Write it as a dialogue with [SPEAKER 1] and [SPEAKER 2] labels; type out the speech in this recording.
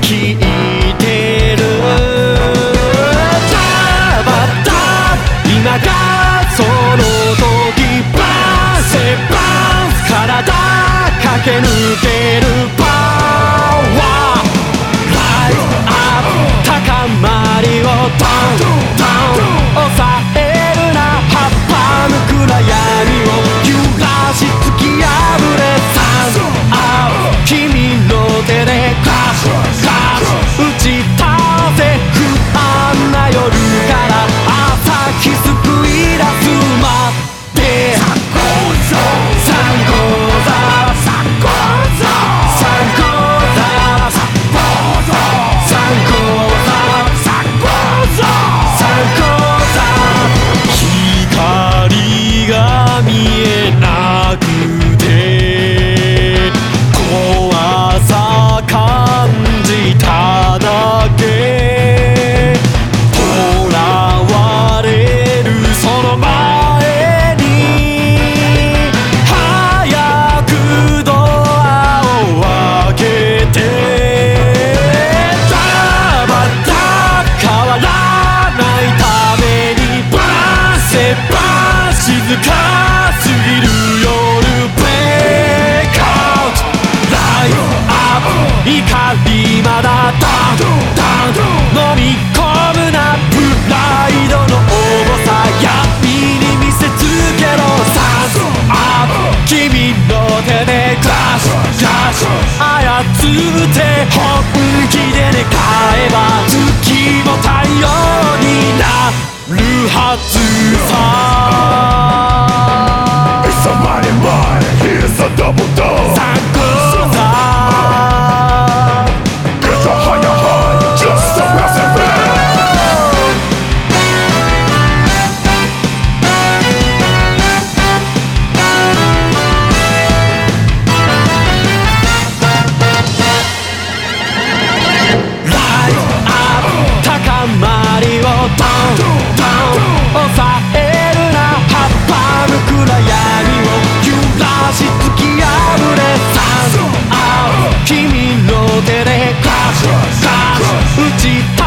[SPEAKER 1] 聞いてる。たまた今がその時バーセバー体駆け抜けるパワーライフ高まりをダンダンすぎる夜ブレイクアウトライトアップ怒りまだダウンダウン飲み込むなプライドの重さ闇に見せつけろサンアップ君の手でクラッシュクラッシュ操って本気で寝かえば月も太陽になるはず。street.